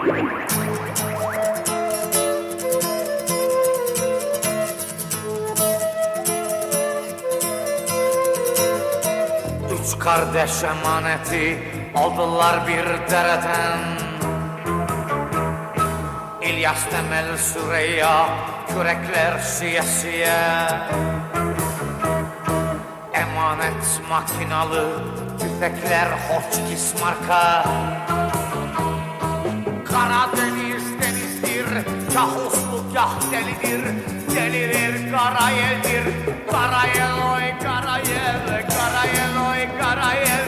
Üç kardeş emaneti aldılar bir dereden. İlyas Temel Süreyya kürekler siye siye. Emanet makinalı tüfekler Hotchkiss marka. Karadeniz denizdir Kah uslu kah delidir. Delirir karayeldir Karayel oy karayel Karayel oy Karayel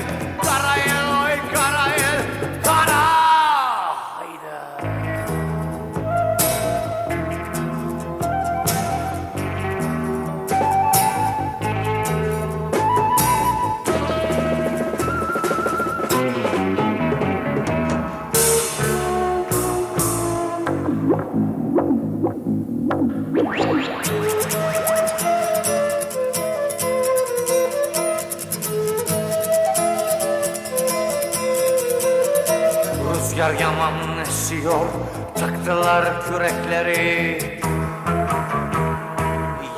Rüzgar yaman esiyor Taktılar kürekleri.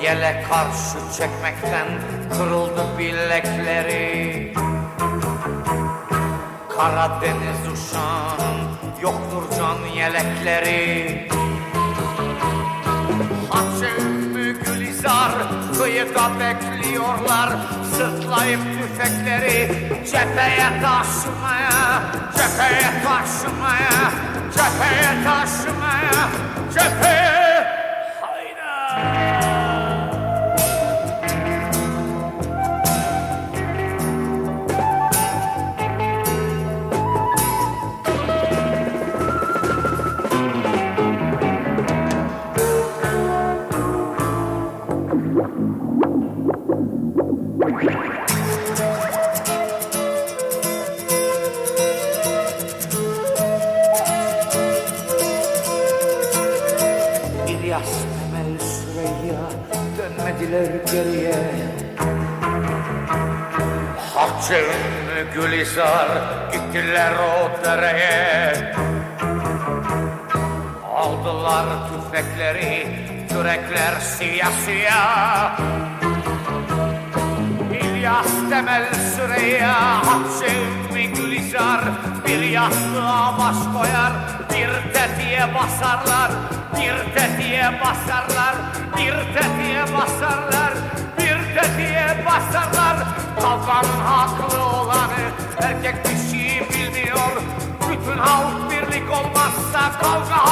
Yele karşı çekmekten Kırıldı bilekleri. Karadeniz uşağın Yoktur can yelekleri kıyıda bekliyorlar Sırtlayıp tüfekleri cepheye taşımaya Cepheye taşımaya Cepheye taşımaya Süreyya dönmediler geriye. Ümmü Gülizar gittiler o dereye. Aldılar tüfekleri, kürekler siyah siyah. İlyas Temel Süreyya, Hatice baş koyar, bir tetiğe basarlar Bir tetiğe basarlar, bir tetiğe basarlar Bir tetiğe basarlar. Kavganın haklı olanı erkek bir şey bilmiyor. Bütün halk birlik olmazsa kavga